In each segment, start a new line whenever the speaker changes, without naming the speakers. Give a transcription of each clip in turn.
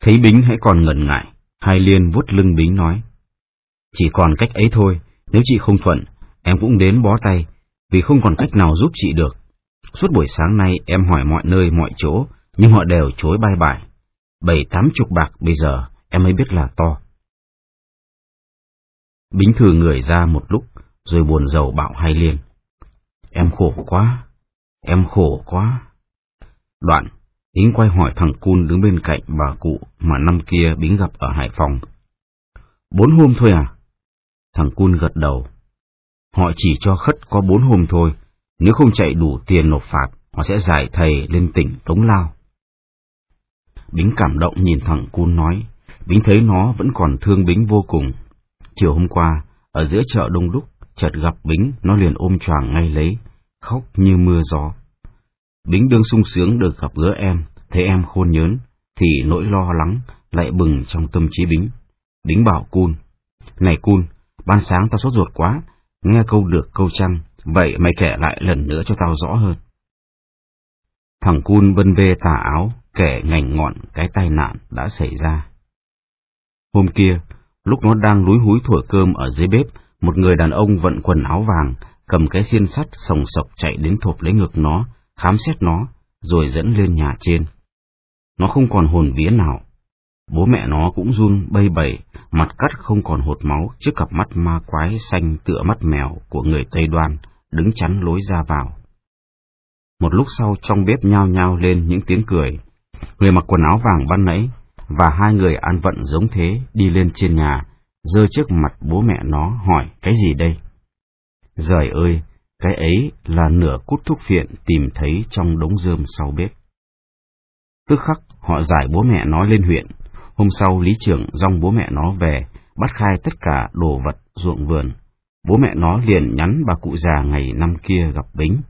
Thấy Bính hãy còn ngần ngại, Hai Liên vuốt lưng Bính nói. Chỉ còn cách ấy thôi, nếu chị không thuận, em cũng đến bó tay, vì không còn cách nào giúp chị được. Suốt buổi sáng nay em hỏi mọi nơi mọi chỗ, nhưng họ đều chối bay bài. Bảy tám chục bạc bây giờ em mới biết là to. Bính thử người ra một lúc, rồi buồn rầu bảo Hai Liên. Em khổ quá, em khổ quá. Đoạn, Bính quay hỏi thằng Cun đứng bên cạnh bà cụ mà năm kia Bính gặp ở Hải Phòng. Bốn hôm thôi à? Thằng Cun gật đầu. Họ chỉ cho khất có bốn hôm thôi, nếu không chạy đủ tiền nộp phạt, họ sẽ giải thầy lên tỉnh Tống Lao. Bính cảm động nhìn thằng Cun nói, Bính thấy nó vẫn còn thương Bính vô cùng. Chiều hôm qua, ở giữa chợ đông đúc, chợt gặp Bính, nó liền ôm choàng ngay lấy, khóc như mưa gió. Bính đương sung sướng được gặp gỡ em, thấy em khôn nhớn, thì nỗi lo lắng lại bừng trong tâm trí Bính. Bính bảo Cun, này Cun, ban sáng tao sốt ruột quá, nghe câu được câu chăng, vậy mày kể lại lần nữa cho tao rõ hơn. Thằng Cun vân vê tà áo, kể ngành ngọn cái tai nạn đã xảy ra. Hôm kia, lúc nó đang lúi húi thổi cơm ở dưới bếp, một người đàn ông vận quần áo vàng, cầm cái xiên sắt sòng sọc chạy đến thộp lấy ngực nó, khám xét nó, rồi dẫn lên nhà trên. Nó không còn hồn vía nào. Bố mẹ nó cũng run bay bẩy, mặt cắt không còn hột máu trước cặp mắt ma quái xanh tựa mắt mèo của người Tây Đoan, đứng chắn lối ra vào. Một lúc sau trong bếp nhao nhao lên những tiếng cười. Người mặc quần áo vàng ban nãy và hai người an vận giống thế đi lên trên nhà, rơi trước mặt bố mẹ nó hỏi cái gì đây? Giời ơi, cái ấy là nửa cút thuốc phiện tìm thấy trong đống rơm sau bếp. Tức khắc họ giải bố mẹ nó lên huyện. Hôm sau lý trưởng dòng bố mẹ nó về, bắt khai tất cả đồ vật ruộng vườn. Bố mẹ nó liền nhắn bà cụ già ngày năm kia gặp Bính,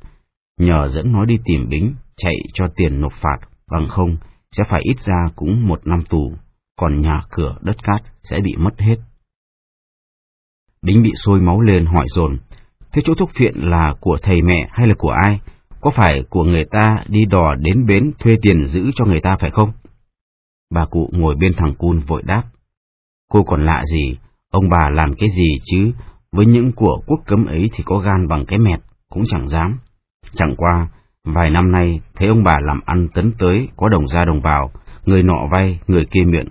nhờ dẫn nó đi tìm Bính, chạy cho tiền nộp phạt, bằng không sẽ phải ít ra cũng một năm tù, còn nhà cửa đất cát sẽ bị mất hết. Bính bị sôi máu lên hỏi dồn thế chỗ thuốc phiện là của thầy mẹ hay là của ai? Có phải của người ta đi đò đến bến thuê tiền giữ cho người ta phải không? Bà cụ ngồi bên thằng cun vội đáp. Cô còn lạ gì, ông bà làm cái gì chứ, với những của quốc cấm ấy thì có gan bằng cái mẹt, cũng chẳng dám. Chẳng qua, vài năm nay thấy ông bà làm ăn tấn tới, có đồng ra đồng vào, người nọ vay, người kia miệng,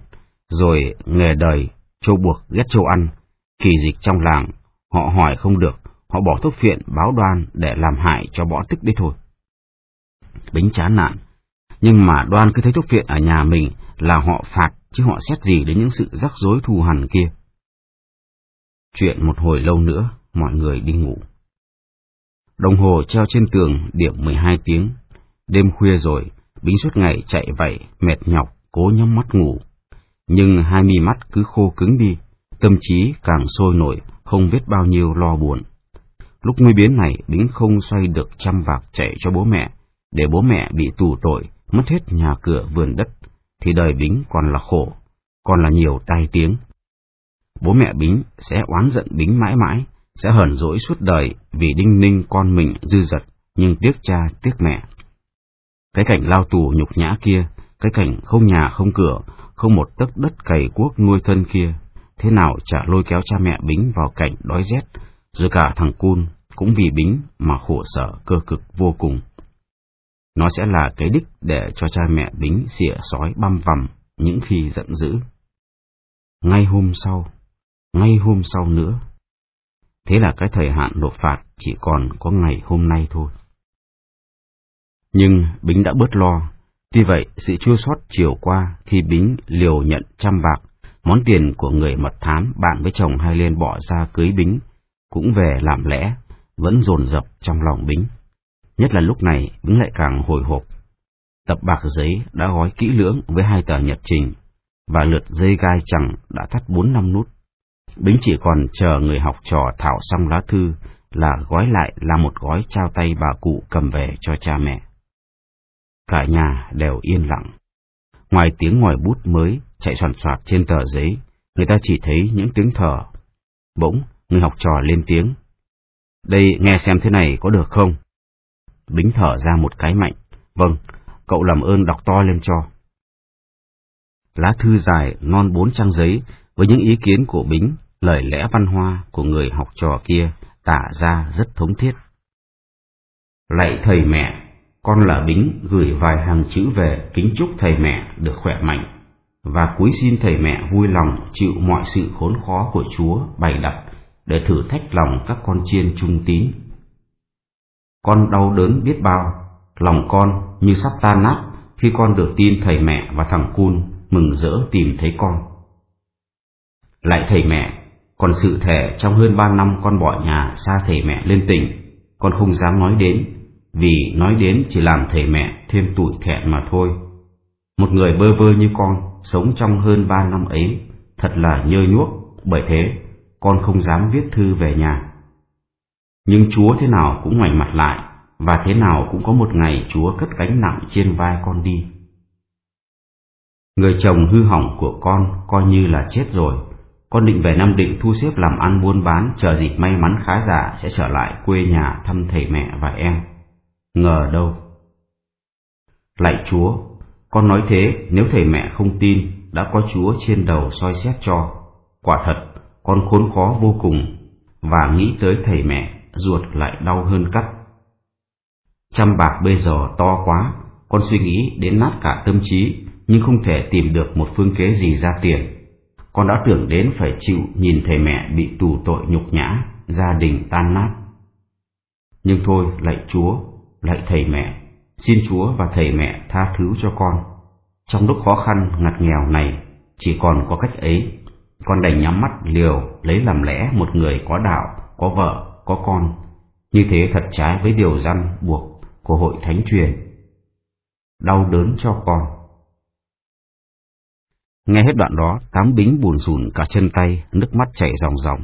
rồi nghề đời, châu buộc ghét châu ăn, kỳ dịch trong làng, họ hỏi không được, họ bỏ thuốc phiện báo đoan để làm hại cho bỏ tức đi thôi. Bính chán nạn, nhưng mà đoan cứ thấy thuốc phiện ở nhà mình là họ phạt, chứ họ xét gì đến những sự rắc rối thù hằn kia. Chuyện một hồi lâu nữa, mọi người đi ngủ. Đồng hồ treo trên tường điểm 12 tiếng. Đêm khuya rồi, Bính suốt ngày chạy vậy, mệt nhọc, cố nhắm mắt ngủ. Nhưng hai mi mắt cứ khô cứng đi, tâm trí càng sôi nổi, không biết bao nhiêu lo buồn. Lúc nguy biến này, Bính không xoay được trăm vạc chạy cho bố mẹ, để bố mẹ bị tù tội, mất hết nhà cửa vườn đất, thì đời Bính còn là khổ, còn là nhiều tai tiếng. Bố mẹ Bính sẽ oán giận Bính mãi mãi, sẽ hờn dỗi suốt đời vì đinh ninh con mình dư dật, nhưng tiếc cha tiếc mẹ. Cái cảnh lao tù nhục nhã kia, cái cảnh không nhà không cửa, không một tấc đất cày cuốc nuôi thân kia, thế nào chả lôi kéo cha mẹ Bính vào cảnh đói rét, rồi cả thằng Cun cũng vì Bính mà khổ sở cơ cực vô cùng. Nó sẽ là cái đích để cho cha mẹ Bính xỉa sói băm vằm những khi giận dữ. Ngay hôm sau, ngay hôm sau nữa. Thế là cái thời hạn nộp phạt chỉ còn có ngày hôm nay thôi. Nhưng Bính đã bớt lo. Tuy vậy, sự chua sót chiều qua khi Bính liều nhận trăm bạc, món tiền của người mật thám bạn với chồng hai lên bỏ ra cưới Bính, cũng về làm lẽ, vẫn dồn dập trong lòng Bính. Nhất là lúc này, Bính lại càng hồi hộp. Tập bạc giấy đã gói kỹ lưỡng với hai tờ nhật trình, và lượt dây gai chẳng đã thắt bốn năm nút. Bính chỉ còn chờ người học trò thảo xong lá thư là gói lại là một gói trao tay bà cụ cầm về cho cha mẹ. Cả nhà đều yên lặng. Ngoài tiếng ngòi bút mới chạy soàn soạt trên tờ giấy, người ta chỉ thấy những tiếng thở. Bỗng, người học trò lên tiếng. Đây nghe xem thế này có được không? Bính thở ra một cái mạnh. Vâng, cậu làm ơn đọc to lên cho. lá thư dài non bốn trang giấy với những ý kiến của Bính, lời lẽ văn hoa của người học trò kia tả ra rất thống thiết. Lạy thầy mẹ, con là Bính gửi vài hàng chữ về kính chúc thầy mẹ được khỏe mạnh, và cúi xin thầy mẹ vui lòng chịu mọi sự khốn khó của Chúa bày đặt để thử thách lòng các con chiên trung tín. Con đau đớn biết bao, lòng con như sắp tan nát khi con được tin thầy mẹ và thằng Cun mừng rỡ tìm thấy con. Lại thầy mẹ, còn sự thể trong hơn ba năm con bỏ nhà xa thầy mẹ lên tỉnh, con không dám nói đến, vì nói đến chỉ làm thầy mẹ thêm tủi thẹn mà thôi. Một người bơ vơ như con, sống trong hơn ba năm ấy, thật là nhơ nhuốc, bởi thế con không dám viết thư về nhà. Nhưng Chúa thế nào cũng ngoảnh mặt lại, và thế nào cũng có một ngày Chúa cất gánh nặng trên vai con đi. Người chồng hư hỏng của con coi như là chết rồi, con định về Nam Định thu xếp làm ăn buôn bán, chờ dịp may mắn khá giả sẽ trở lại quê nhà thăm thầy mẹ và em. Ngờ đâu. Lạy Chúa, con nói thế nếu thầy mẹ không tin, đã có Chúa trên đầu soi xét cho. Quả thật, con khốn khó vô cùng, và nghĩ tới thầy mẹ, ruột lại đau hơn cắt. Trăm bạc bây giờ to quá, con suy nghĩ đến nát cả tâm trí, nhưng không thể tìm được một phương kế gì ra tiền con đã tưởng đến phải chịu nhìn thầy mẹ bị tù tội nhục nhã, gia đình tan nát. Nhưng thôi, lạy Chúa, lạy thầy mẹ, xin Chúa và thầy mẹ tha thứ cho con. Trong lúc khó khăn ngặt nghèo này, chỉ còn có cách ấy, con đành nhắm mắt liều lấy làm lẽ một người có đạo, có vợ, có con. Như thế thật trái với điều răn buộc của hội thánh truyền. Đau đớn cho con Nghe hết đoạn đó, tám bính buồn rùn cả chân tay, nước mắt chảy ròng ròng.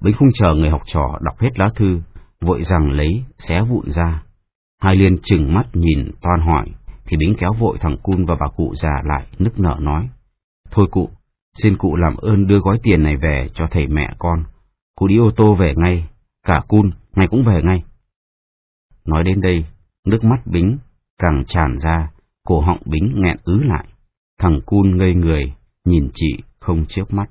Bính không chờ người học trò đọc hết lá thư, vội rằng lấy, xé vụn ra. Hai liên chừng mắt nhìn toan hỏi, thì bính kéo vội thằng cun và bà cụ già lại, nức nở nói. Thôi cụ, xin cụ làm ơn đưa gói tiền này về cho thầy mẹ con. Cụ đi ô tô về ngay, cả cun, ngày cũng về ngay. Nói đến đây, nước mắt bính càng tràn ra, cổ họng bính nghẹn ứ lại. Thằng cun ngây người, nhìn chị không chớp mắt.